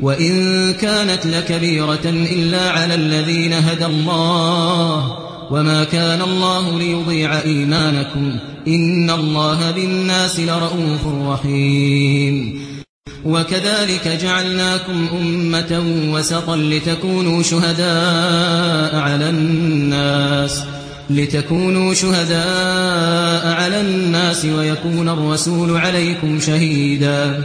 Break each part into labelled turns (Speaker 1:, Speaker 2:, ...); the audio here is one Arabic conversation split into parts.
Speaker 1: وإن كانت لكبيرة إلا على الذين هدى الله وما كان الله ليضيع إيمانكم إن الله بالناس لرؤوف رحيم. وكذلك جعلناكم أمة وسطا لتكونوا شهداء على الناس لتكونوا شهداء على الناس ويكون الرسول عليكم شهيداً.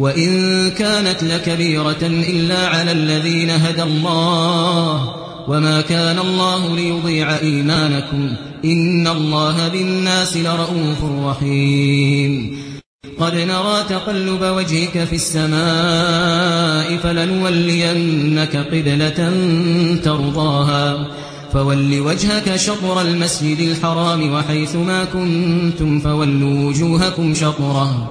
Speaker 1: وإن كانت لكبيرة إلا على الذين هدى الله وما كان الله ليضيع إيمانكم إن الله بالناس لَرَءُوفٌ رحيم. قد نرى تقلب وجهك في السماء فلنولينك قبلة ترضاها فول وجهك شطر المسجد الحرام وحيث ما كنتم فولوا وجوهكم شطره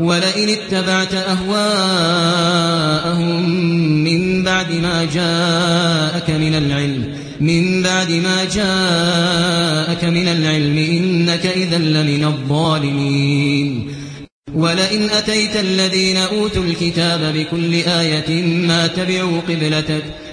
Speaker 1: ولئن اتبعت أهواءهم من بعد ما جاءك من العلم من بعد ما جاءك من العلم إنك إذا لمن الظالمين. ولئن أتيت الذين أوتوا الكتاب بكل آية ما تبعوا قبلتك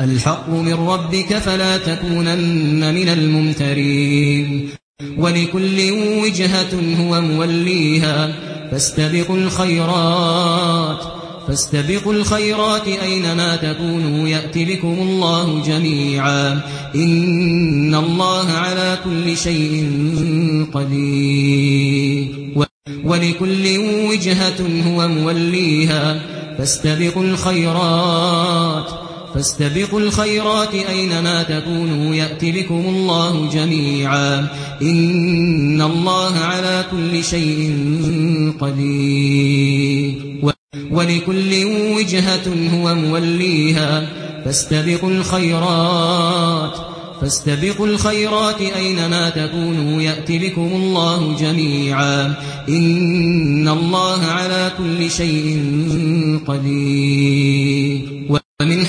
Speaker 1: الحق من ربك فلا تكونن من الممترين. ولكل وجهة هو موليها. فاستبقوا الخيرات. فاستبقوا الخيرات أينما تكونوا يأتي بكم الله جميعا. إن الله على كل شيء قدير. ولكل وجهة هو موليها. فاستبقوا الخيرات. فاستبقوا الخيرات أينما تكونوا يأتي بكم الله جميعا. إن الله على كل شيء قدير. ولكل وجهة هو موليها. فاستبقوا الخيرات. فاستبقوا الخيرات أينما تكونوا يأتي بكم الله جميعا. إن الله على كل شيء قدير.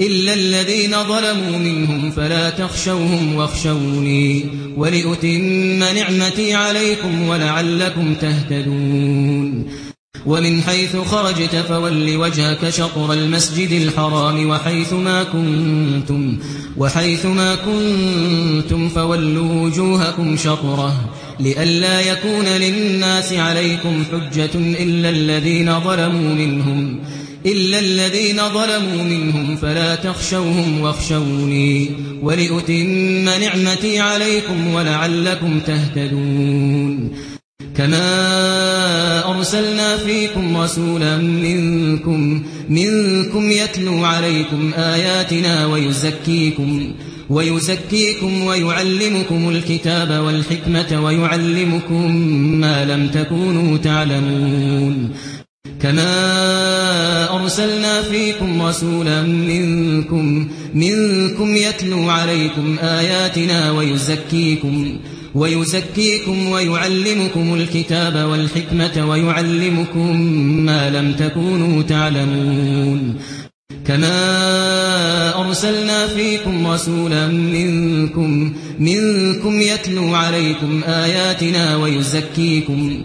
Speaker 1: إلا الذين ظلموا منهم فلا تخشوهم واخشوني ولأتم نعمتي عليكم ولعلكم تهتدون. ومن حيث خرجت فول وجهك شطر المسجد الحرام وحيث ما كنتم وحيث ما كنتم فولوا وجوهكم شطره لئلا يكون للناس عليكم حجة إلا الذين ظلموا منهم إلا الذين ظلموا منهم فلا تخشوهم واخشوني ولأتم نعمتي عليكم ولعلكم تهتدون كما أرسلنا فيكم رسولا منكم, منكم يتلو عليكم آياتنا ويزكيكم ويزكيكم ويعلمكم الكتاب والحكمة ويعلمكم ما لم تكونوا تعلمون كما أرسلنا فيكم رسولا منكم, منكم يتلو عليكم آياتنا ويزكيكم ويزكيكم ويعلمكم الكتاب والحكمة ويعلمكم ما لم تكونوا تعلمون كما أرسلنا فيكم رسولا منكم, منكم يتلو عليكم آياتنا ويزكيكم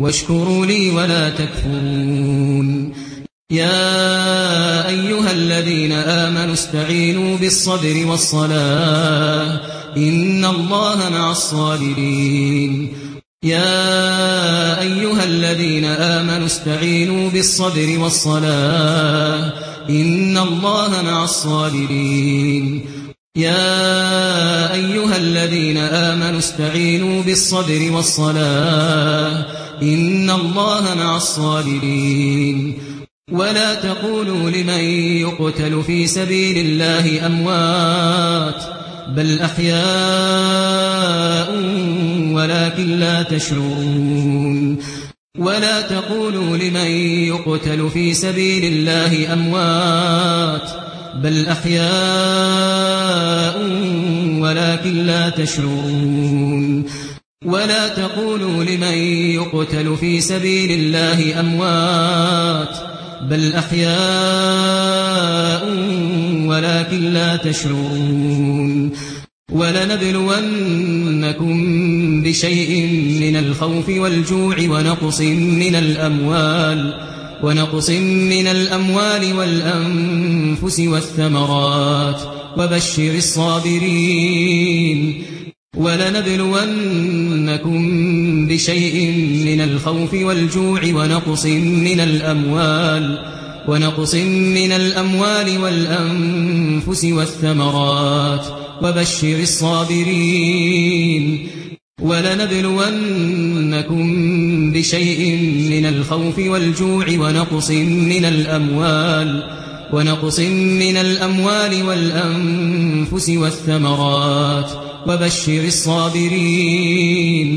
Speaker 1: واشكروا لي ولا تكفرون يا ايها الذين آمنوا استعينوا بالصبر والصلاة ان الله مع الصابرين يا ايها الذين آمنوا استعينوا بالصبر والصلاة ان الله مع الصابرين يا ايها الذين آمنوا استعينوا بالصبر والصلاة إن الله مع الصابرين. ولا تقولوا لمن يقتل في سبيل الله أموات بل أحياء ولكن لا تشعرون. ولا تقولوا لمن يقتل في سبيل الله أموات بل أحياء ولكن لا تشعرون. ولا تقولوا لمن يقتل في سبيل الله أموات بل أحياء ولكن لا تشعرون. ولنبلونكم بشيء من الخوف والجوع ونقص من الأموال ونقص من الأموال والأنفس والثمرات. وبشر الصابرين. ولنبلونكم بشيء من الخوف والجوع ونقص من الأموال ونقص من الأموال والأنفس والثمرات. وبشر الصابرين. ولنبلونكم بشيء من الخوف والجوع ونقص من الأموال ونقص من الأموال والأنفس والثمرات. وبشر الصابرين.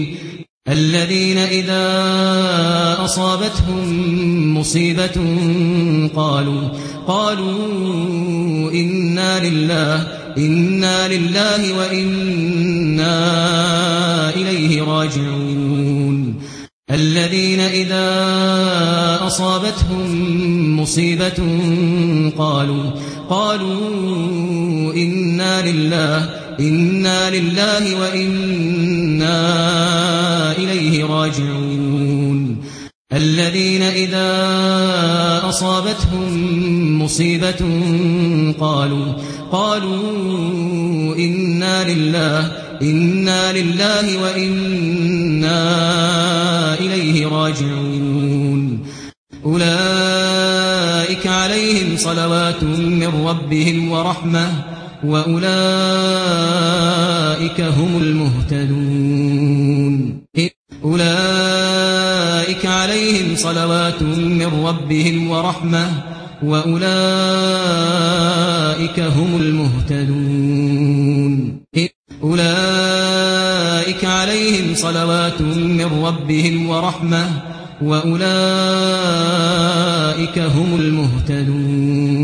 Speaker 1: الذين إذا أصابتهم مصيبة قالوا قالوا إنا لله إنا لله وإنا إليه راجعون. الذين إذا أصابتهم مصيبة قالوا قالوا إنا لله إنا لله وإنا إليه راجعون الذين إذا أصابتهم مصيبة قالوا قالوا إنا لله إنا لله وإنا إليه راجعون أولئك عليهم صلوات من ربهم ورحمة وأولئك هم المهتدون. أولئك عليهم صلوات من ربهم ورحمة وأولئك هم المهتدون. أولئك عليهم صلوات من ربهم ورحمة وأولئك هم المهتدون.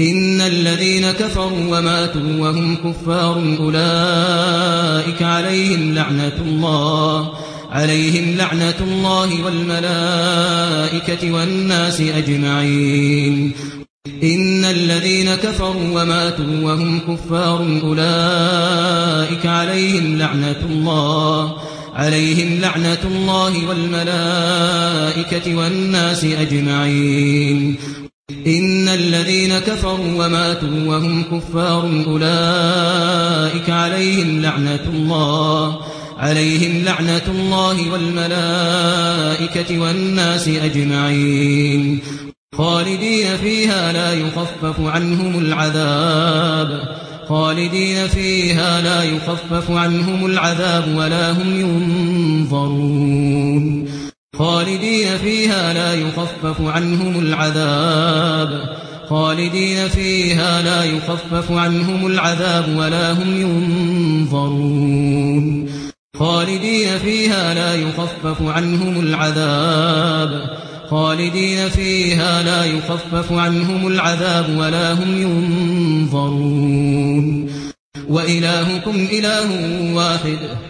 Speaker 1: ان الذين كفروا وماتوا وهم كفار اولئك عليهم لعنه الله عليهم لعنه الله والملائكه والناس اجمعين ان الذين كفروا وماتوا وهم كفار اولئك عليهم لعنه الله عليهم لعنه الله والملائكه والناس اجمعين إن الذين كفروا وماتوا وهم كفار أولئك عليهم لعنة الله عليهم لعنة الله والملائكة والناس أجمعين. خالدين فيها لا يخفف عنهم العذاب. خالدين فيها لا يخفف عنهم العذاب ولا هم ينظرون. خالدين فيها لا يخفف عنهم العذاب. خالدين فيها لا يخفف عنهم العذاب ولا هم ينظرون خالدين فيها لا يخفف عنهم العذاب. خالدين فيها لا يخفف عنهم العذاب ولا هم ينظرون وإلهكم إله واحد.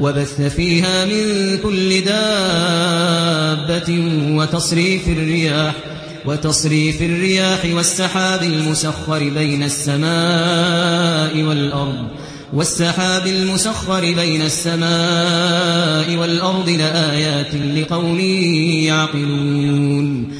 Speaker 1: وبث فيها من كل دابة وتصريف الرياح وتصريف الرياح والسحاب المسخر بين السماء والأرض والسحاب المسخر بين السماء والأرض لآيات لقوم يعقلون.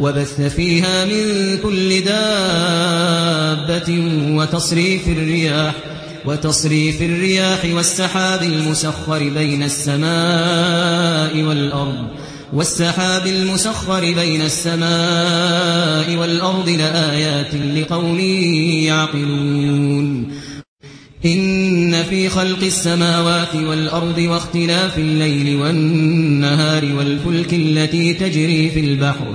Speaker 1: وبث فيها من كل دابة وتصريف الرياح وتصريف الرياح والسحاب المسخر بين السماء والأرض والسحاب المسخر بين السماء والأرض لآيات لقوم يعقلون. إن في خلق السماوات والأرض واختلاف الليل والنهار والفلك التي تجري في البحر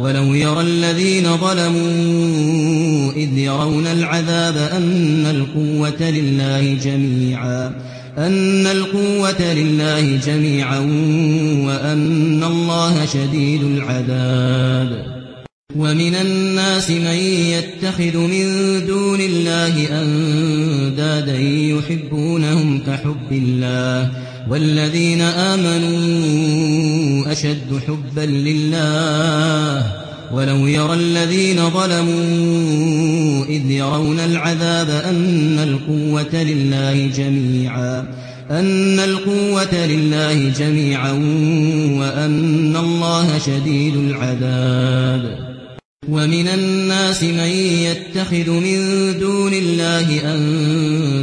Speaker 1: ولو يرى الذين ظلموا إذ يرون العذاب أن القوة لله جميعا أن القوة لله جميعا وأن الله شديد العذاب ومن الناس من يتخذ من دون الله أندادا يحبونهم كحب الله والذين آمنوا أشد حبا لله ولو يرى الذين ظلموا إذ يرون العذاب أن القوة لله جميعا أن القوة لله جميعا وأن الله شديد العذاب ومن الناس من يتخذ من دون الله أن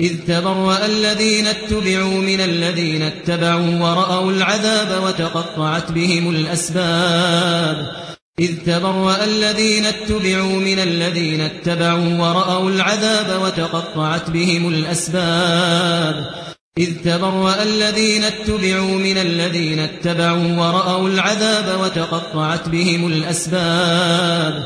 Speaker 1: إذ تبرأ الذين اتبعوا من الذين اتبعوا ورأوا العذاب وتقطعت بهم الأسباب. إذ تبرأ الذين اتبعوا من الذين اتبعوا ورأوا العذاب وتقطعت بهم الأسباب. إذ تبرأ الذين اتبعوا من الذين اتبعوا ورأوا العذاب وتقطعت بهم الأسباب.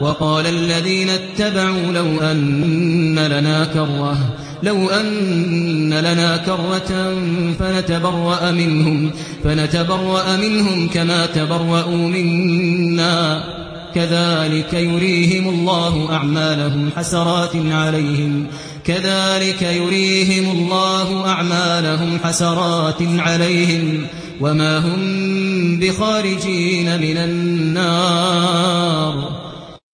Speaker 1: وقال الذين اتبعوا لو أن لنا كرة. لو أن لنا كرة فنتبرأ منهم, فنتبرأ منهم كما تبرؤوا منا. كذلك يريهم الله أعمالهم حسرات عليهم. كذلك يريهم الله أعمالهم حسرات عليهم. وما هم بخارجين من النار.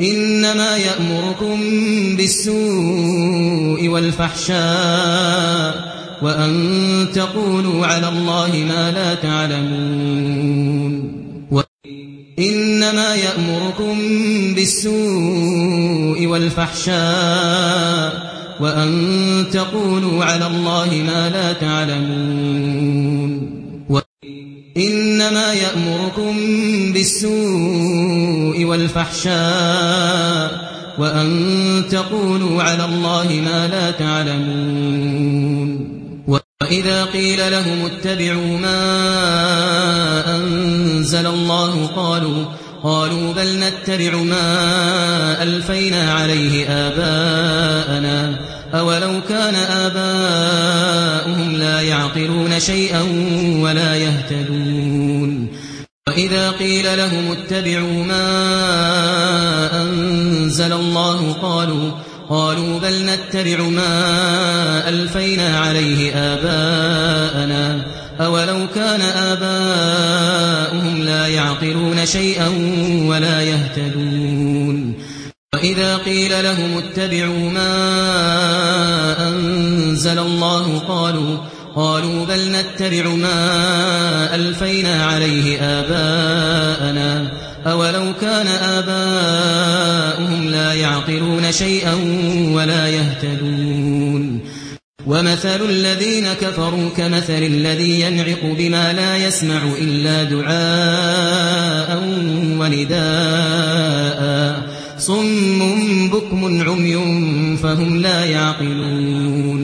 Speaker 1: إنما يأمركم بالسوء والفحشاء وأن تقولوا على الله ما لا تعلمون. انما يأمركم بالسوء والفحشاء وأن تقولوا على الله ما لا تعلمون. إنما يأمركم بالسوء والفحشاء وأن تقولوا على الله ما لا تعلمون وإذا قيل لهم اتبعوا ما أنزل الله قالوا قالوا بل نتبع ما ألفينا عليه آباءنا أولو كان اباءنا يعقلون شيئا ولا يهتدون. وإذا قيل لهم اتبعوا ما أنزل الله قالوا قالوا بل نتبع ما ألفينا عليه آباءنا. أولو كان آباؤهم لا يعقلون شيئا ولا يهتدون. وإذا قيل لهم اتبعوا ما أنزل الله قالوا قالوا بل نتبع ما ألفينا عليه آباءنا أولو كان آباؤهم لا يعقلون شيئا ولا يهتدون ومثل الذين كفروا كمثل الذي ينعق بما لا يسمع إلا دعاء ونداء صم بكم عمي فهم لا يعقلون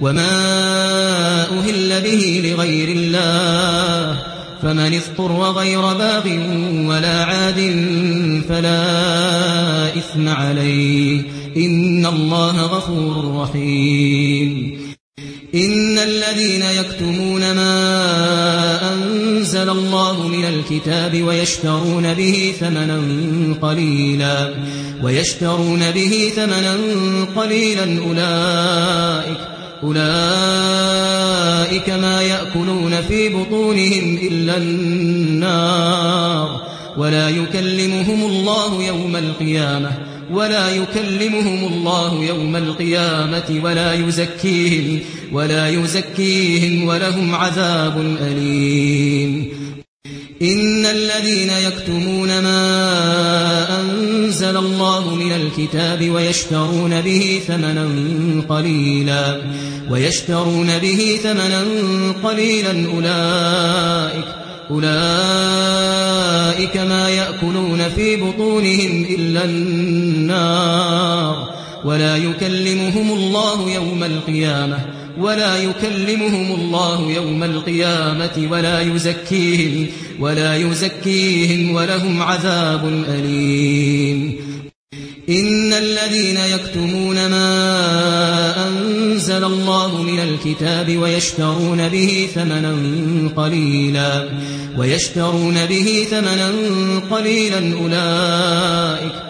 Speaker 1: وما أهل به لغير الله فمن اضطر غير باغ ولا عاد فلا إثم عليه إن الله غفور رحيم إن الذين يكتمون ما أنزل الله من الكتاب ويشترون به ثمنا قليلا ويشترون به ثمنا قليلا أولئك أولئك ما يأكلون في بطونهم إلا النار ولا يكلمهم الله يوم القيامة ولا يكلمهم الله يوم القيامة ولا يزكيهم ولا يزكيهم ولهم عذاب أليم إن الذين يكتمون ما أنزل أنزل الله من الكتاب ويشترون به ثمنا قليلا ويشترون به ثمنا قليلا أولئك أولئك ما يأكلون في بطونهم إلا النار ولا يكلمهم الله يوم القيامة ولا يكلمهم الله يوم القيامة ولا يزكيهم ولا يزكيهم ولهم عذاب أليم. إن الذين يكتمون ما أنزل الله من الكتاب ويشترون به ثمنا قليلا ويشترون به ثمنا قليلا أولئك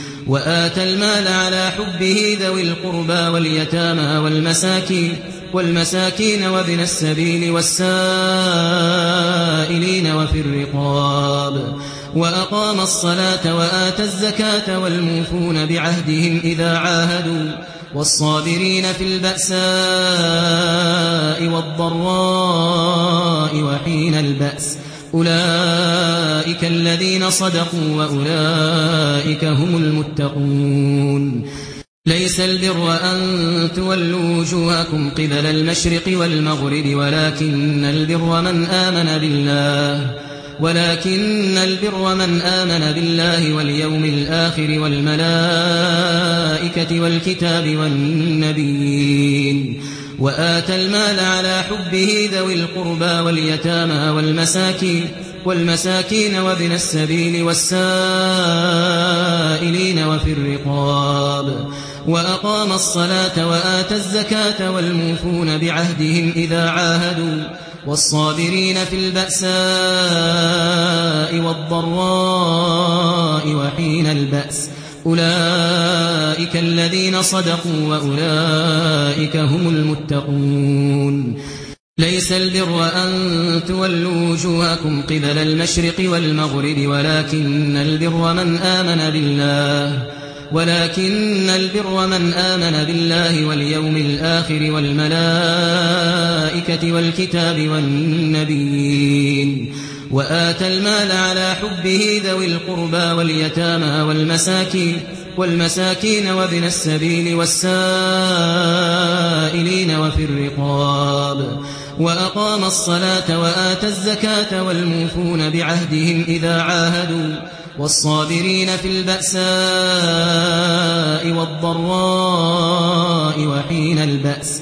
Speaker 1: وآتى المال على حبه ذوي القربى واليتامى والمساكين والمساكين وابن السبيل والسائلين وفي الرقاب وأقام الصلاة وآتى الزكاة والموفون بعهدهم إذا عاهدوا والصابرين في البأساء والضراء وحين البأس أولئك الذين صدقوا وأولئك هم المتقون. ليس البر أن تولوا وجوهكم قبل المشرق والمغرب ولكن البر من آمن بالله ولكن البر من آمن بالله واليوم الآخر والملائكة والكتاب والنبيين. وآتى المال على حبه ذوي القربى واليتامى والمساكين والمساكين وابن السبيل والسائلين وفي الرقاب وأقام الصلاة وآتى الزكاة والموفون بعهدهم إذا عاهدوا والصابرين في البأساء والضراء وحين البأس أولئك الذين صدقوا وأولئك هم المتقون. ليس البر أن تولوا وجوهكم قبل المشرق والمغرب ولكن البر من آمن بالله ولكن البر من آمن بالله واليوم الآخر والملائكة والكتاب والنبيين. وآتى المال على حبه ذوي القربى واليتامى والمساكين والمساكين وابن السبيل والسائلين وفي الرقاب وأقام الصلاة وآتى الزكاة والموفون بعهدهم إذا عاهدوا والصابرين في البأساء والضراء وحين البأس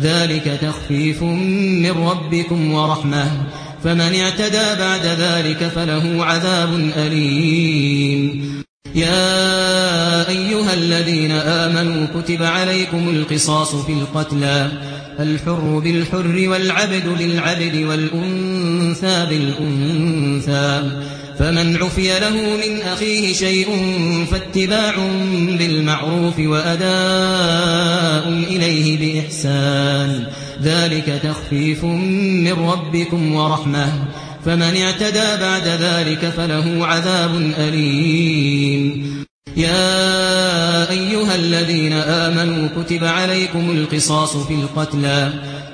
Speaker 1: ذلك تخفيف من ربكم ورحمة. فمن اعتدى بعد ذلك فله عذاب أليم. يا أيها الذين آمنوا كتب عليكم القصاص في القتلى. الحر بالحر والعبد بالعبد والأنثى بالأنثى. فمن عفي له من أخيه شيء فاتباع بالمعروف وأداء إليه بإحسان. ذلك تخفيف من ربكم ورحمة. فمن اعتدى بعد ذلك فله عذاب أليم. يا أيها الذين آمنوا كتب عليكم القصاص في القتلى.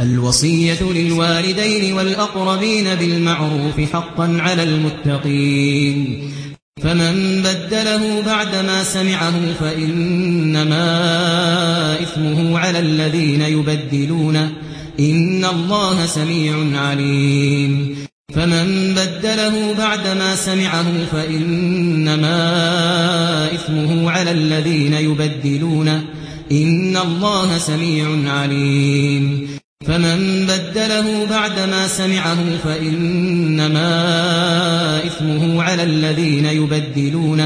Speaker 1: الوصية للوالدين والأقربين بالمعروف حقا على المتقين. فمن بدله بعدما سمعه فإنما إثمه على الذين يبدلون. إن الله سميع عليم. فمن بدله بعدما سمعه فإنما إثمه على الذين يبدلون. إن الله سميع عليم. فمن بدله بعدما سمعه فإنما إثمه على الذين يبدلون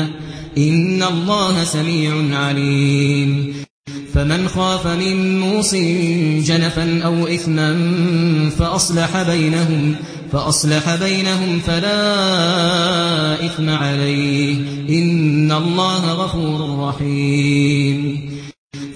Speaker 1: إن الله سميع عليم. فمن خاف من موص جنفا أو إثما فأصلح بينهم فأصلح بينهم فلا إثم عليه. إن الله غفور رحيم.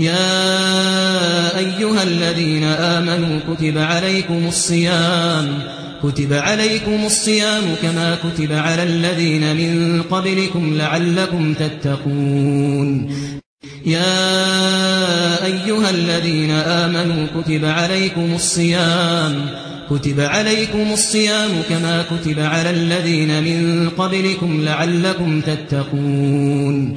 Speaker 1: يا أيها الذين آمنوا كتب عليكم الصيام كتب عليكم الصيام كما كتب على الذين من قبلكم لعلكم تتقون. يا أيها الذين آمنوا كتب عليكم الصيام كتب عليكم الصيام كما كتب على الذين من قبلكم لعلكم تتقون.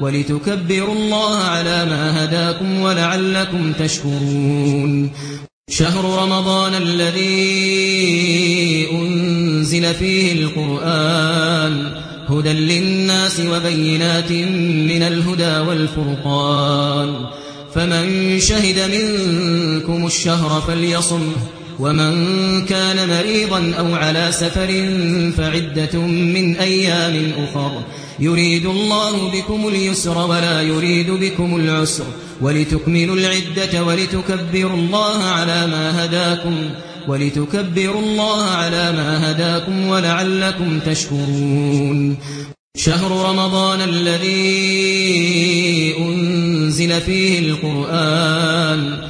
Speaker 1: ولتكبروا الله على ما هداكم ولعلكم تشكرون. شهر رمضان الذي أنزل فيه القرآن هدى للناس وبينات من الهدى والفرقان. فمن شهد منكم الشهر فليصمه ومن كان مريضا أو على سفر فعدة من أيام أخر يريد الله بكم اليسر ولا يريد بكم العسر ولتكملوا العدة ولتكبروا الله على ما هداكم ولتكبروا الله على ما هداكم ولعلكم تشكرون شهر رمضان الذي أنزل فيه القرآن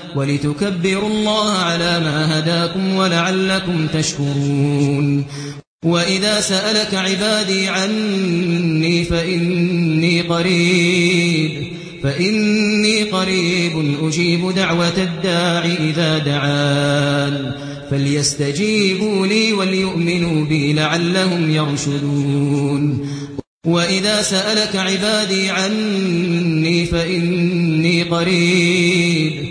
Speaker 1: ولتكبروا الله على ما هداكم ولعلكم تشكرون. وإذا سألك عبادي عني فإني قريب فإني قريب أجيب دعوة الداع إذا دعان. فليستجيبوا لي وليؤمنوا بي لعلهم يرشدون. وإذا سألك عبادي عني فإني قريب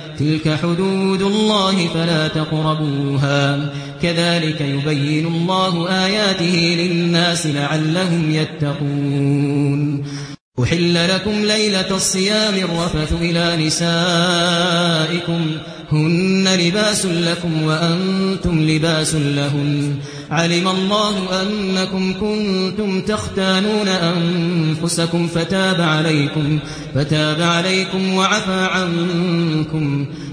Speaker 1: تلك حدود الله فلا تقربوها. كذلك يبين الله آياته للناس لعلهم يتقون. أحل لكم ليلة الصيام الرفث إلى نسائكم. هن لباس لكم وأنتم لباس لهم. علم الله أنكم كنتم تختانون أنفسكم فتاب عليكم, فتاب عليكم وعفى عنكم.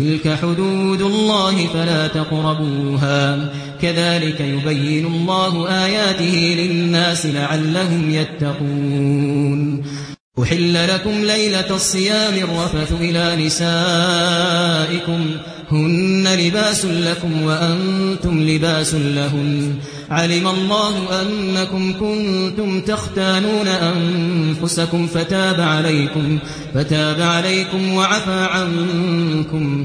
Speaker 1: تلك حدود الله فلا تقربوها. كذلك يبين الله آياته للناس لعلهم يتقون. أحل لكم ليلة الصيام الرفث إلى نسائكم. هن لباس لكم وأنتم لباس لهم. علم الله أنكم كنتم تختانون أنفسكم فتاب عليكم, فتاب عليكم وعفى عنكم.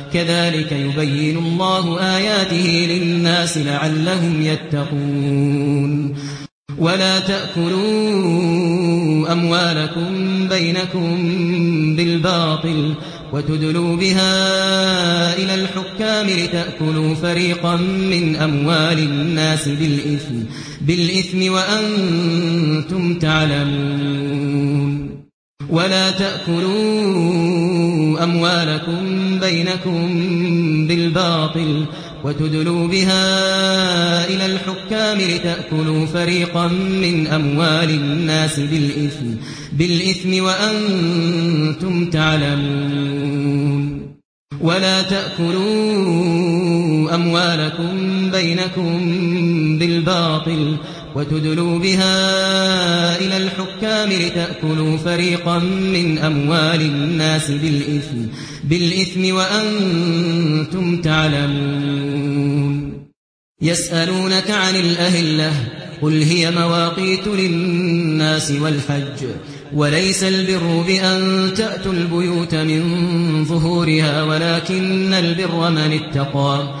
Speaker 1: كذلك يبين الله آياته للناس لعلهم يتقون. ولا تأكلوا أموالكم بينكم بالباطل وتدلوا بها إلى الحكام لتأكلوا فريقا من أموال الناس بالإثم, بالإثم وأنتم تعلمون. ولا تأكلوا أموالكم بينكم بالباطل وتدلوا بها إلى الحكام لتأكلوا فريقا من أموال الناس بالإثم, بالإثم وأنتم تعلمون. ولا تأكلوا أموالكم بينكم بالباطل وتدلوا بها إلى الحكام لتأكلوا فريقا من أموال الناس بالإثم, بالإثم وأنتم تعلمون. يسألونك عن الأهلة قل هي مواقيت للناس والحج وليس البر بأن تأتوا البيوت من ظهورها ولكن البر من اتقى.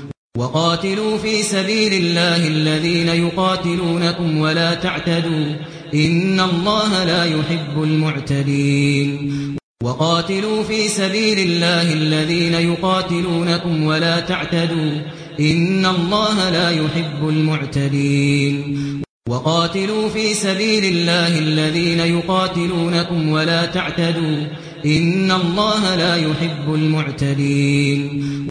Speaker 1: وقاتلوا في سبيل الله الذين يقاتلونكم ولا تعتدوا إن الله لا يحب المعتدين. وقاتلوا في سبيل الله الذين يقاتلونكم ولا تعتدوا إن الله لا يحب المعتدين. وقاتلوا في سبيل الله الذين يقاتلونكم ولا تعتدوا إن الله لا يحب المعتدين.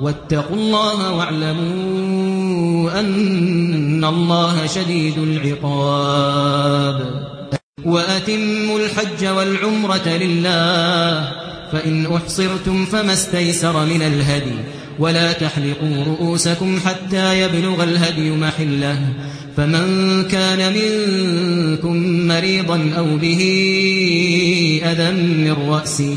Speaker 1: واتقوا الله واعلموا أن الله شديد العقاب. وأتموا الحج والعمرة لله فإن أحصرتم فما استيسر من الهدي. ولا تحلقوا رؤوسكم حتى يبلغ الهدي محله. فمن كان منكم مريضا أو به أذى من رأسه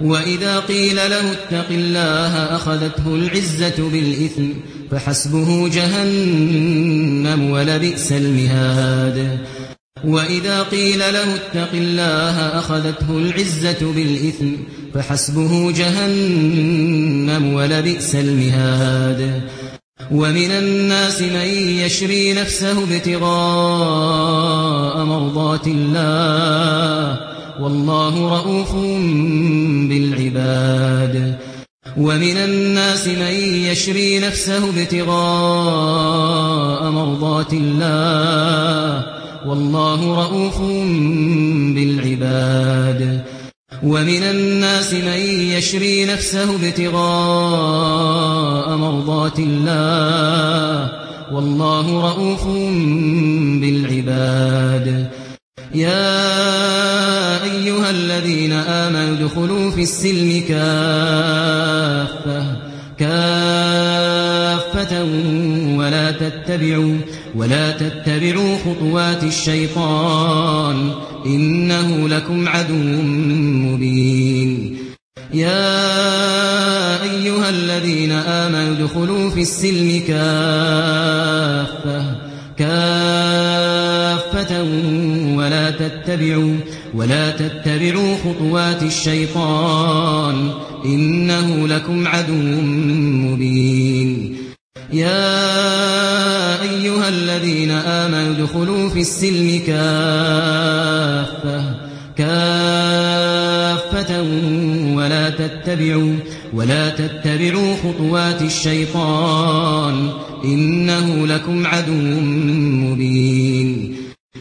Speaker 1: وإذا قيل له اتق الله أخذته العزة بالإثم فحسبه جهنم ولبئس المهاد. وإذا قيل له اتق الله أخذته العزة بالإثم فحسبه جهنم ولبئس المهاد. ومن الناس من يشري نفسه ابتغاء مرضات الله والله رؤوف بالعباد. ومن الناس من يشري نفسه ابتغاء مرضات الله. والله رؤوف بالعباد. ومن الناس من يشري نفسه ابتغاء مرضات الله. والله رؤوف بالعباد. يا أيها الذين آمنوا ادخلوا في السلم كافة كافة ولا تتبعوا ولا تتبعوا خطوات الشيطان إنه لكم عدو مبين. يا أيها الذين آمنوا ادخلوا في السلم كافة كافة ولا تتبعوا ولا تتبعوا خطوات الشيطان إنه لكم عدو مبين. يا أيها الذين آمنوا ادخلوا في السلم كافة كافة ولا تتبعوا ولا تتبعوا خطوات الشيطان إنه لكم عدو مبين.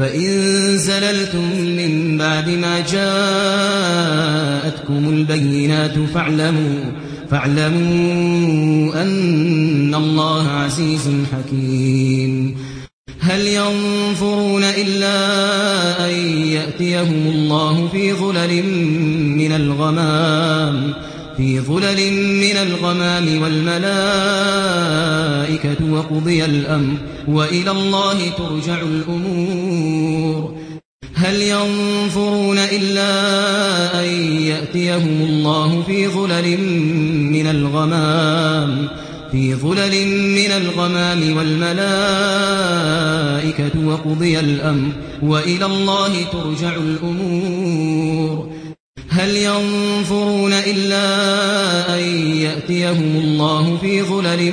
Speaker 1: فإن زللتم من بعد ما جاءتكم البينات فاعلموا, فاعلموا أن الله عزيز حكيم. هل يَنظُرُونَ إلا أن يأتيهم الله في ظلل من الغمام في ظلل من الغمام والملائكة وقضي الأمر وإلى الله ترجع الأمور. هل ينفرون إلا أن يأتيهم الله في ظلل من الغمام في ظلل من الغمام والملائكة وقضي الأمر وإلى الله ترجع الأمور. هل ينفرون إلا أن يأتيهم الله في ظلل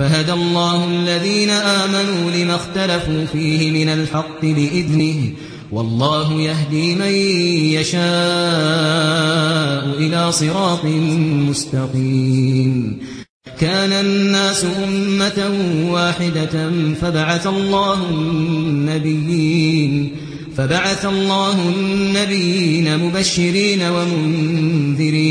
Speaker 1: فهدى الله الذين آمنوا لما اختلفوا فيه من الحق بإذنه والله يهدي من يشاء إلى صراط مستقيم. كان الناس أمة واحدة فبعث الله النبيين فبعث الله النبيين مبشرين ومنذرين.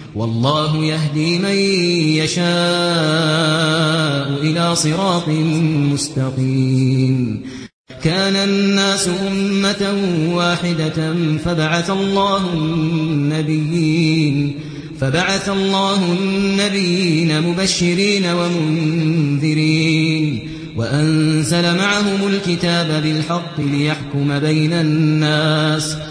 Speaker 1: والله يهدي من يشاء إلى صراط مستقيم. كان الناس أمة واحدة فبعث الله النبيين فبعث الله النبيين مبشرين ومنذرين وأنزل معهم الكتاب بالحق ليحكم بين الناس. ويحكم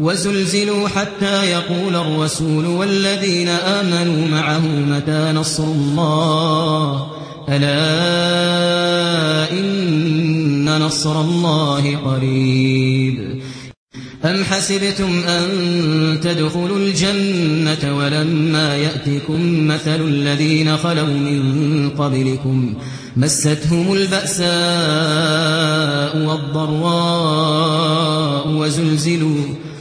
Speaker 1: وزلزلوا حتى يقول الرسول والذين آمنوا معه متى نصر الله؟ ألا إن نصر الله قريب. أم حسبتم أن تدخلوا الجنة ولما يأتكم مثل الذين خلوا من قبلكم؟ مستهم البأساء والضراء وزلزلوا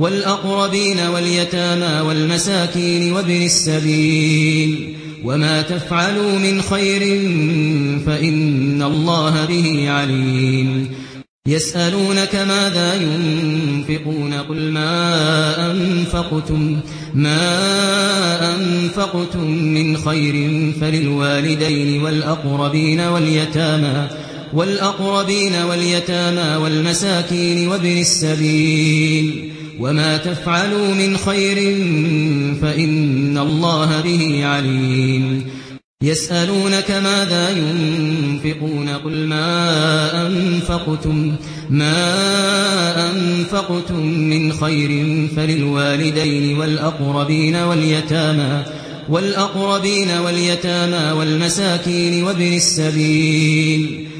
Speaker 1: والأقربين واليتامى والمساكين وابن السبيل وما تفعلوا من خير فإن الله به عليم يسألونك ماذا ينفقون قل ما أنفقتم ما أنفقتم من خير فللوالدين والأقربين واليتامى والأقربين واليتامى والمساكين وابن السبيل وما تفعلوا من خير فإن الله به عليم يسألونك ماذا ينفقون قل ما أنفقتم ما أنفقتم من خير فللوالدين والأقربين واليتامى والأقربين واليتامى والمساكين وابن السبيل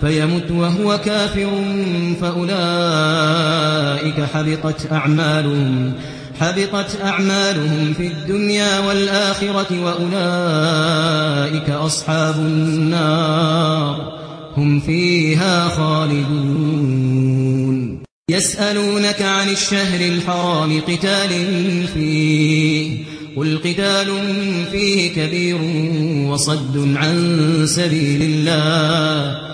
Speaker 1: فيمت وهو كافر فأولئك حبطت أعمالهم حبطت أعمالهم في الدنيا والآخرة وأولئك أصحاب النار هم فيها خالدون. يسألونك عن الشهر الحرام قتال فيه قل قتال فيه كبير وصد عن سبيل الله.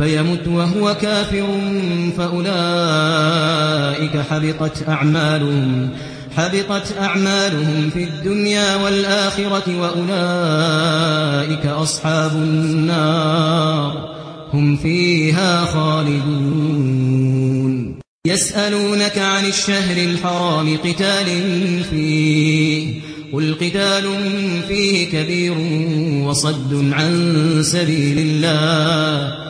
Speaker 1: فيمت وهو كافر فأولئك حبطت أعمالهم حبطت أعمالهم في الدنيا والآخرة وأولئك أصحاب النار هم فيها خالدون. يسألونك عن الشهر الحرام قتال فيه قل قتال فيه كبير وصد عن سبيل الله.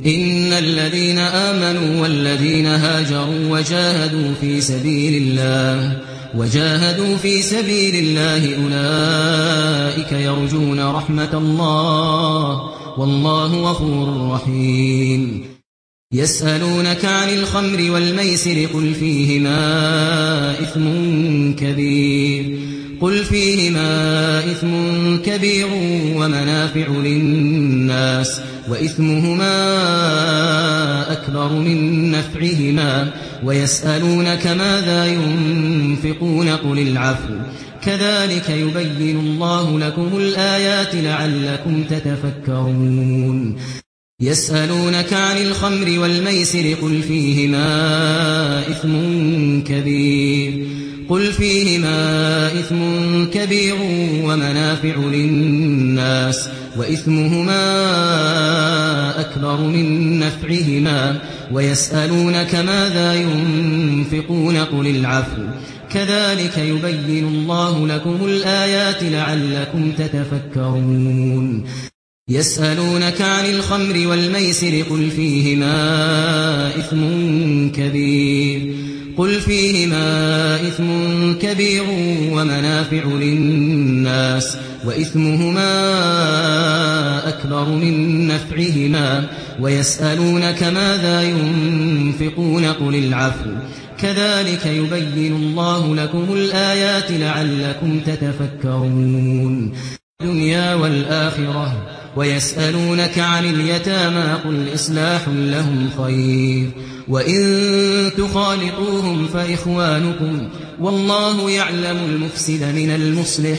Speaker 1: إن الذين آمنوا والذين هاجروا وجاهدوا في سبيل الله وجاهدوا في سبيل الله أولئك يرجون رحمة الله والله غفور رحيم. يسألونك عن الخمر والميسر قل فيهما إثم كبير قل فيهما إثم كبير ومنافع للناس. وإثمهما أكبر من نفعهما ويسألونك ماذا ينفقون قل العفو كذلك يبين الله لكم الآيات لعلكم تتفكرون يسألونك عن الخمر والميسر قل فيهما إثم كبير قل فيهما إثم كبير ومنافع للناس الناس وإثمهما أكبر من نفعهما ويسألونك ماذا ينفقون قل العفو. كذلك يبين الله لكم الآيات لعلكم تتفكرون. يسألونك عن الخمر والميسر قل فيهما إثم كبير. قل فيهما إثم كبير ومنافع للناس. وإثمهما أكبر من نفعهما ويسألونك ماذا ينفقون قل العفو كذلك يبين الله لكم الآيات لعلكم تتفكرون الدنيا والآخرة ويسألونك عن اليتامى قل إصلاح لهم خير وإن تخالطوهم فإخوانكم والله يعلم المفسد من المصلح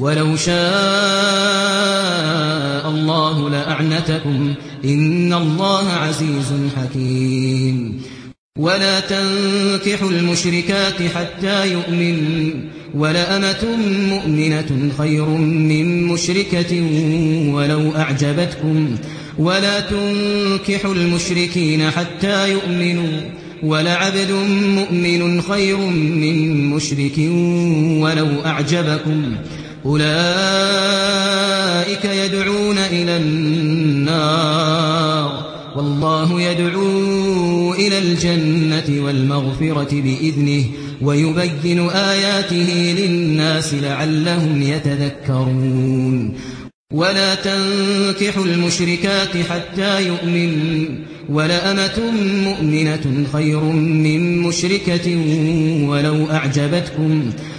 Speaker 1: ولو شاء الله لأعنتكم إن الله عزيز حكيم. ولا تنكحوا المشركات حتى يؤمن ولأمة مؤمنة خير من مشركة ولو أعجبتكم. ولا تنكحوا المشركين حتى يؤمنوا. ولعبد مؤمن خير من مشرك ولو أعجبكم. أولئك يدعون إلى النار والله يدعو إلى الجنة والمغفرة بإذنه ويبين آياته للناس لعلهم يتذكرون ولا تنكحوا المشركات حتى يؤمن ولأمة مؤمنة خير من مشركة ولو أعجبتكم ولو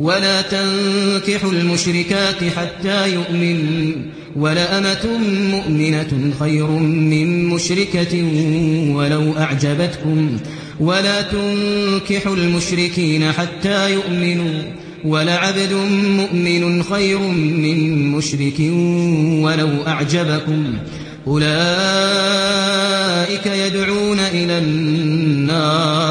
Speaker 1: ولا تنكحوا المشركات حتى يؤمنوا ولا أمة مؤمنة خير من مشركة ولو أعجبتكم ولا تنكحوا المشركين حتى يؤمنوا ولا عبد مؤمن خير من مشرك ولو أعجبكم أولئك يدعون إلى النار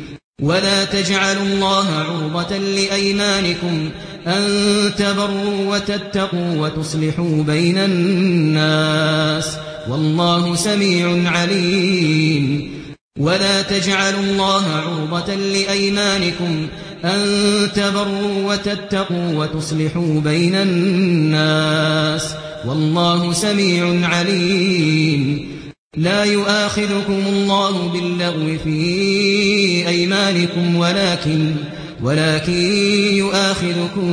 Speaker 1: ولا تجعلوا الله عرضة لأيمانكم أن تبروا وتتقوا وتصلحوا بين الناس والله سميع عليم. ولا تجعلوا الله عرضة لأيمانكم أن تبروا وتتقوا وتصلحوا بين الناس والله سميع عليم. لا يؤاخذكم الله باللغو في أيمانكم ولكن ولكن يؤاخذكم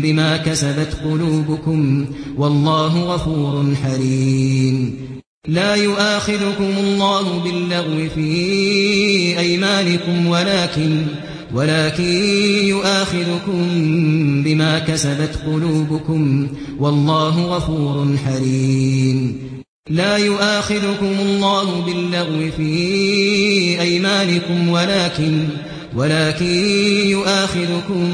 Speaker 1: بما كسبت قلوبكم والله غفور حليم. لا يؤاخذكم الله باللغو في أيمانكم ولكن ولكن يؤاخذكم بما كسبت قلوبكم والله غفور حليم. لا يؤاخذكم الله باللغو في أيمانكم ولكن ولكن يؤاخذكم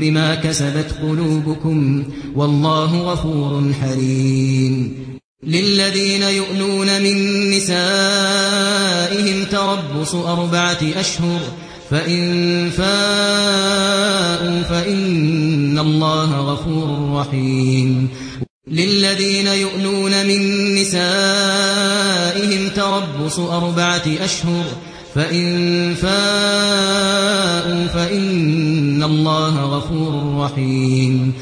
Speaker 1: بما كسبت قلوبكم والله غفور حليم. للذين يؤلون من نسائهم تربص أربعة أشهر فإن فاءوا فإن الله غفور رحيم. للذين يؤنون من نسائهم تربص أربعة أشهر فإن فاءوا فإن الله غفور رحيم.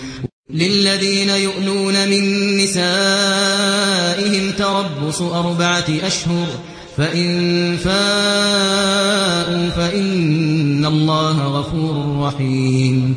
Speaker 1: للذين يؤنون من نسائهم تربص أربعة أشهر فإن فاءوا فإن الله غفور رحيم.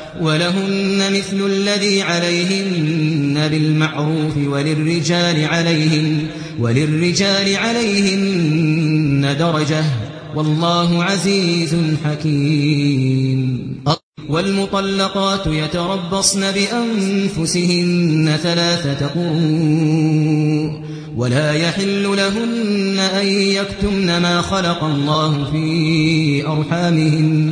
Speaker 1: ولهن مثل الذي عليهن بالمعروف وللرجال عليهم وللرجال عليهن درجة. والله عزيز حكيم. والمطلقات يتربصن بأنفسهن ثلاثة قرء ولا يحل لهن أن يكتمن ما خلق الله في أرحامهن.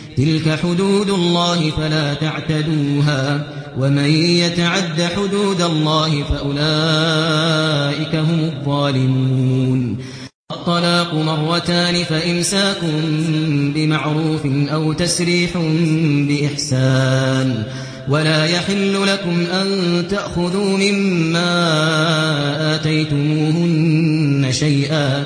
Speaker 1: تلك حدود الله فلا تعتدوها ومن يتعد حدود الله فأولئك هم الظالمون الطلاق مرتان فإمساك بمعروف أو تسريح بإحسان ولا يحل لكم أن تأخذوا مما آتيتموهن شيئا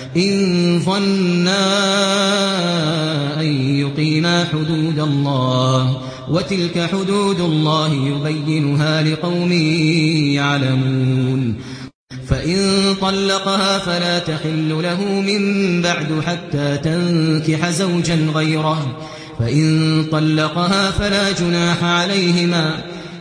Speaker 1: إن ظنا أن يقيما حدود الله وتلك حدود الله يبينها لقوم يعلمون فإن طلقها فلا تحل له من بعد حتى تنكح زوجا غيره فإن طلقها فلا جناح عليهما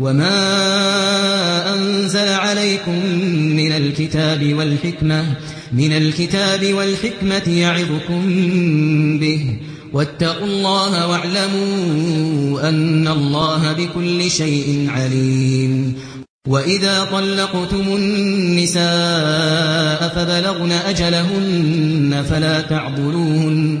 Speaker 1: وما أنزل عليكم من الكتاب والحكمة من الكتاب والحكمة يعظكم به واتقوا الله واعلموا أن الله بكل شيء عليم. وإذا طلقتم النساء فبلغن أجلهن فلا تعضلوهن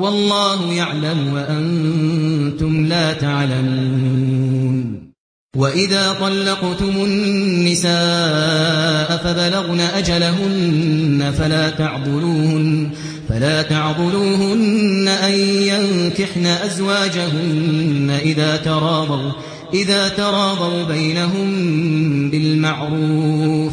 Speaker 1: والله يعلم وأنتم لا تعلمون. وإذا طلقتم النساء فبلغن أجلهن فلا تعضلوهن فلا تعضلوهن أن ينكحن أزواجهن إذا تراضوا إذا تراضوا بينهم بالمعروف.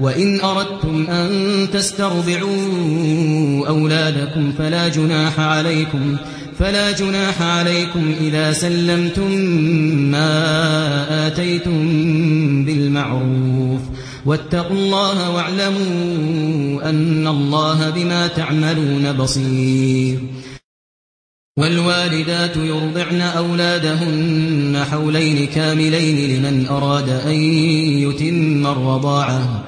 Speaker 1: وإن أردتم أن تسترضعوا أولادكم فلا جناح عليكم فلا جناح عليكم إذا سلمتم ما آتيتم بالمعروف واتقوا الله واعلموا أن الله بما تعملون بصير والوالدات يرضعن أولادهن حولين كاملين لمن أراد أن يتم الرضاعة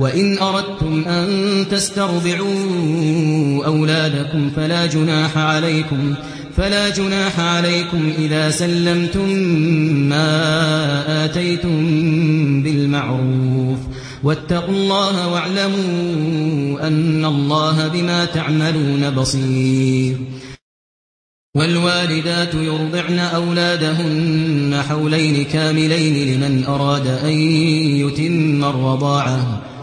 Speaker 1: وإن أردتم أن تسترضعوا أولادكم فلا جناح عليكم فلا جناح عليكم إذا سلمتم ما آتيتم بالمعروف واتقوا الله واعلموا أن الله بما تعملون بصير والوالدات يرضعن أولادهن حولين كاملين لمن أراد أن يتم الرضاعة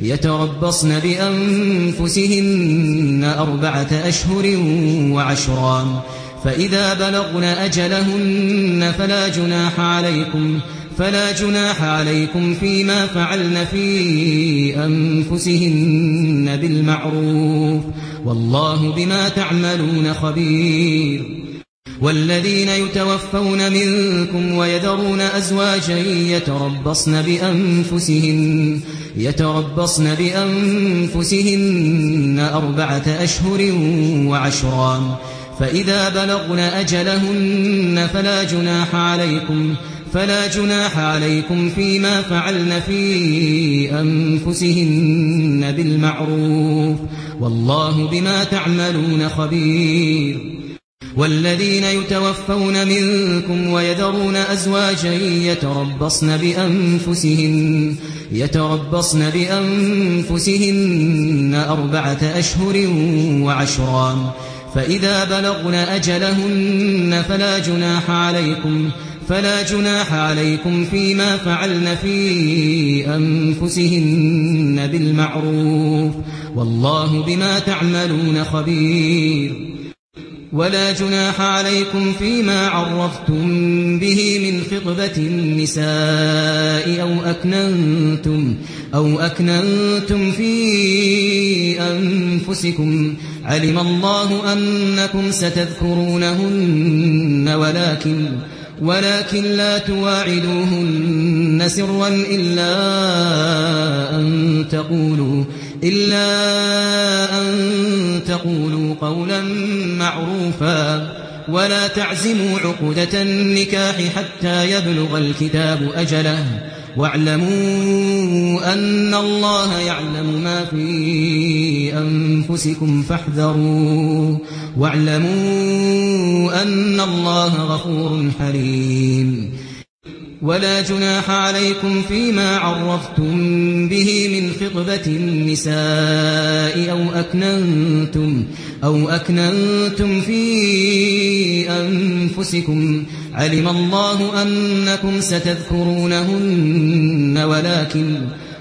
Speaker 1: يتربصن بأنفسهن أربعة أشهر وعشرا. فإذا بلغن أجلهن فلا جناح عليكم فلا جناح عليكم فيما فعلن في أنفسهن بالمعروف. والله بما تعملون خبير. والذين يتوفون منكم ويذرون أزواجا يتربصن بأنفسهم يتربصن بأنفسهن أربعة أشهر وعشرا. فإذا بلغن أجلهن فلا جناح عليكم فلا جناح عليكم فيما فعلن في أنفسهن بالمعروف. والله بما تعملون خبير. والذين يتوفون منكم ويذرون أزواجا يتربصن بأنفسهم يتربصن بأنفسهن أربعة أشهر وعشرا. فإذا بلغن أجلهن فلا جناح عليكم فلا جناح عليكم فيما فعلن في أنفسهن بالمعروف والله بما تعملون خبير. ولا جناح عليكم فيما عرفتم به من خطبة النساء أو أكننتم, أو أكننتم في أنفسكم. علم الله أنكم ستذكرونهن ولكن ولكن لا تواعدوهن سرا إلا أن تقولوا إلا أن تقولوا قولا معروفا ولا تعزموا عقدة النكاح حتى يبلغ الكتاب أجله واعلموا أن الله يعلم ما في أنفسكم فاحذروا واعلموا أن الله غفور حليم ولا جناح عليكم فيما عرفتم به من خطبة النساء أو أكننتم, أو أكننتم في أنفسكم علم الله أنكم ستذكرونهن ولكن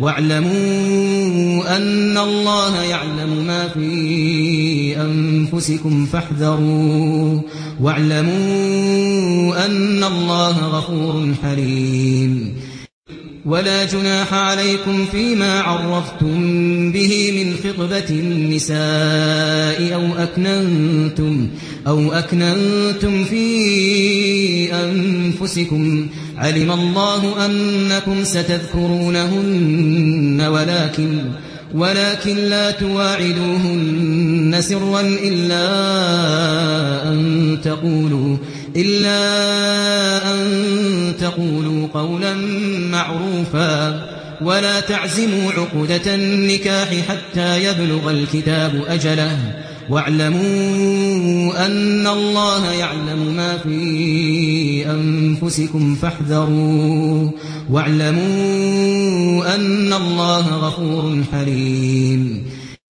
Speaker 1: واعلموا أن الله يعلم ما في أنفسكم فاحذروا واعلموا أن الله غفور حليم ولا جناح عليكم فيما عرفتم به من خطبة النساء أو أكننتم, أو أكننتم في أنفسكم علم الله أنكم ستذكرونهن ولكن ولكن لا تواعدوهن سرا إلا أن تقولوا إلا أن تقولوا قولا معروفا ولا تعزموا عقدة النكاح حتى يبلغ الكتاب أجله واعلموا أن الله يعلم ما في أنفسكم فاحذروا واعلموا أن الله غفور حليم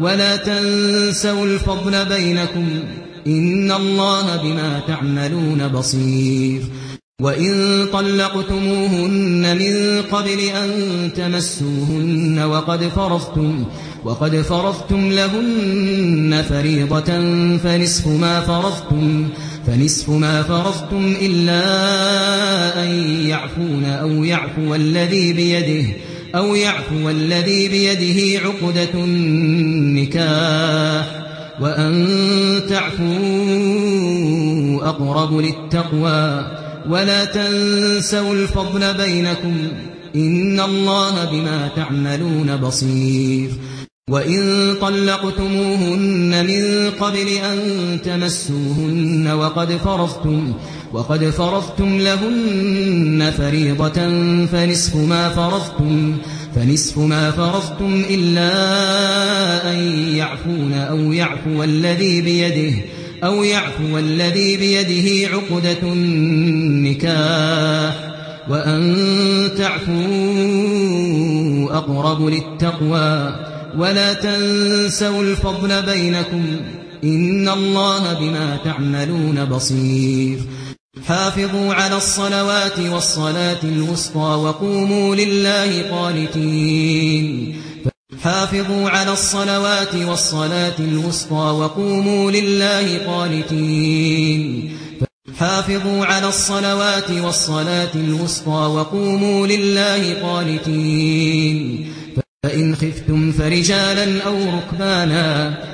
Speaker 1: ولا تنسوا الفضل بينكم إن الله بما تعملون بصير. وإن طلقتموهن من قبل أن تمسوهن وقد فرضتم وقد فرضتم لهن فريضة فنصف ما فرضتم فنصف ما فرضتم إلا أن يعفون أو يعفو الذي بيده. أو يعفو الذي بيده عقدة النكاح وأن تعفوا أقرب للتقوى ولا تنسوا الفضل بينكم إن الله بما تعملون بصير وإن طلقتموهن من قبل أن تمسوهن وقد فرضتم وقد فرضتم لهن فريضة فنصف ما فرضتم فنصف ما فرضتم إلا أن يعفون أو يعفو الذي بيده أو يعفو الذي بيده عقدة النكاح. وأن تعفوا أقرب للتقوى ولا تنسوا الفضل بينكم إن الله بما تعملون بصير. حافظوا على الصلوات والصلاة الوسطى وقوموا لله قانتين. حافظوا على الصلوات والصلاة الوسطى وقوموا لله قانتين. حافظوا على الصلوات والصلاة الوسطى وقوموا لله قانتين. فإن خفتم فرجالا أو ركبانا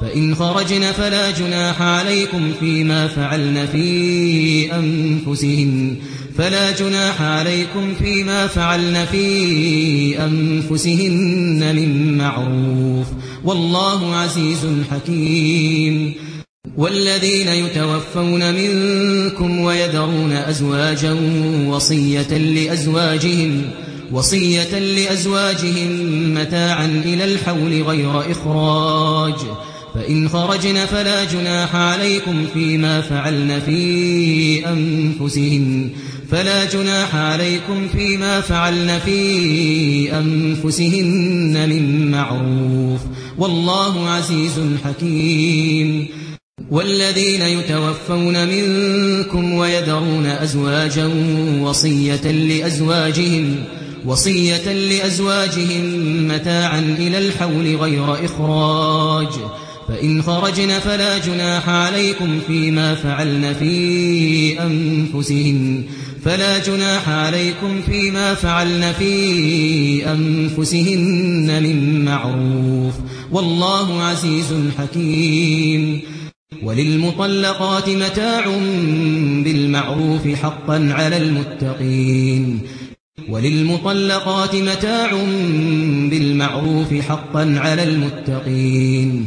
Speaker 1: فإن خرجنا فلا جناح عليكم فيما فعلن في أنفسهم فلا جناح عليكم فيما فعلن في أنفسهن من معروف والله عزيز حكيم. والذين يتوفون منكم ويذرون أزواجا وصية لأزواجهم وصية لأزواجهم متاعا إلى الحول غير إخراج فإن خرجنا فلا جناح عليكم فيما فعلن في أنفسهم فلا جناح عليكم فيما فعلن في أنفسهن من معروف والله عزيز حكيم. والذين يتوفون منكم ويذرون أزواجا وصية لأزواجهم وصية لأزواجهم متاعا إلى الحول غير إخراج فإن خرجنا فلا جناح عليكم فيما فعلنا في أنفسهم فلا جناح عليكم فيما فعلنا في أنفسهن من معروف والله عزيز حكيم. وللمطلقات متاع بالمعروف حقا على المتقين وللمطلقات متاع بالمعروف حقا على المتقين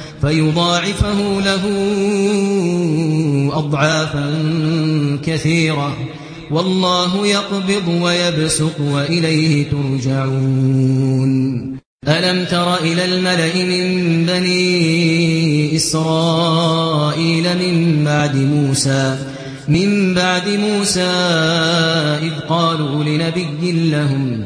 Speaker 1: فيضاعفه له أضعافا كثيرة. والله يقبض ويبسق وإليه ترجعون. ألم تر إلى الملأ من بني إسرائيل من بعد موسى؟ من بعد موسى إذ قالوا لنبي لهم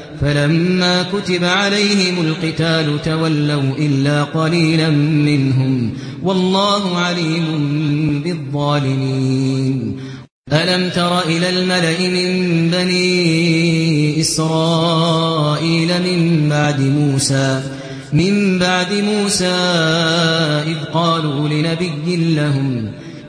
Speaker 1: فلما كتب عليهم القتال تولوا إلا قليلا منهم والله عليم بالظالمين. ألم تر إلى الملأ من بني إسرائيل من بعد موسى؟ من بعد موسى إذ قالوا لنبي لهم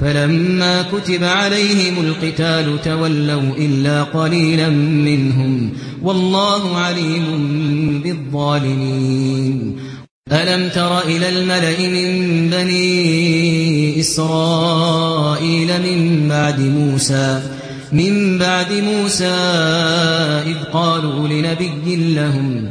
Speaker 1: فلما كتب عليهم القتال تولوا إلا قليلا منهم والله عليم بالظالمين. ألم تر إلى الملأ من بني إسرائيل من بعد موسى؟ من بعد موسى إذ قالوا لنبي لهم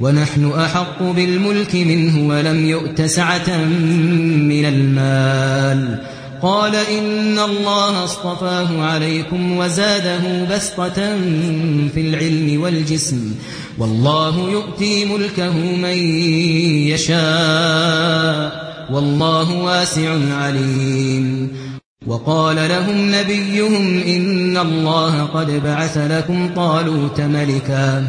Speaker 1: ونحن أحق بالملك منه ولم يؤت سعة من المال. قال إن الله اصطفاه عليكم وزاده بسطة في العلم والجسم. والله يؤتي ملكه من يشاء. والله واسع عليم. وقال لهم نبيهم إن الله قد بعث لكم طالوت ملكاً.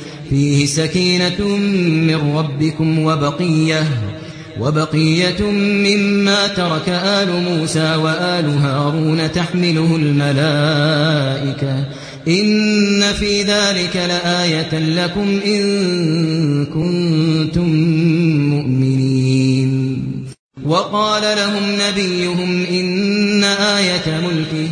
Speaker 1: فيه سكينة من ربكم وبقية وبقية مما ترك آل موسى وآل هارون تحمله الملائكة. إن في ذلك لآية لكم إن كنتم مؤمنين. وقال لهم نبيهم إن آية ملكه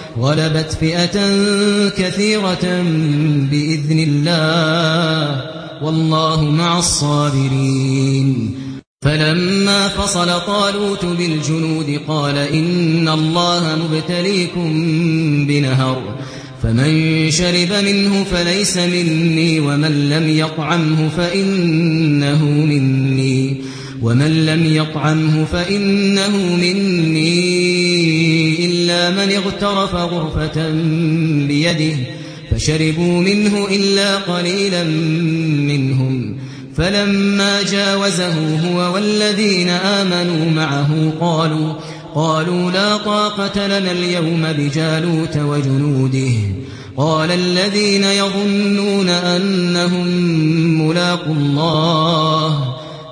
Speaker 1: غلبت فئة كثيرة بإذن الله والله مع الصابرين. فلما فصل طالوت بالجنود قال إن الله مبتليكم بنهر فمن شرب منه فليس مني ومن لم يطعمه فإنه مني ومن لم يطعمه فإنه مني. إلا من اغترف غرفة بيده فشربوا منه إلا قليلا منهم فلما جاوزه هو والذين آمنوا معه قالوا قالوا لا طاقة لنا اليوم بجالوت وجنوده قال الذين يظنون أنهم مُّلَاقُو الله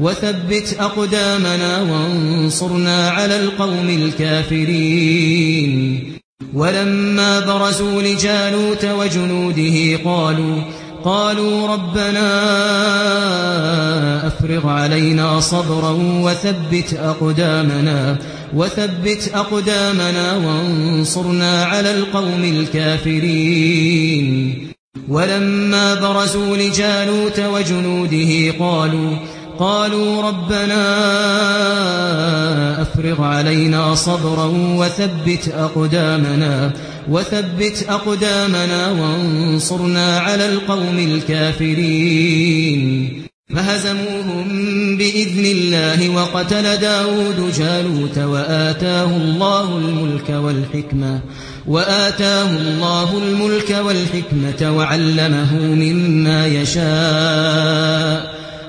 Speaker 1: وثبت أقدامنا وانصرنا على القوم الكافرين. ولما برزوا لجالوت وجنوده قالوا قالوا ربنا أفرغ علينا صبرا وثبت أقدامنا وثبت أقدامنا وانصرنا على القوم الكافرين. ولما برزوا لجالوت وجنوده قالوا قالوا ربنا أفرغ علينا صبرا وثبت أقدامنا وثبت أقدامنا وانصرنا على القوم الكافرين. فهزموهم بإذن الله وقتل داوود جالوت وآتاه الله الملك والحكمة وآتاه الله الملك والحكمة وعلمه مما يشاء.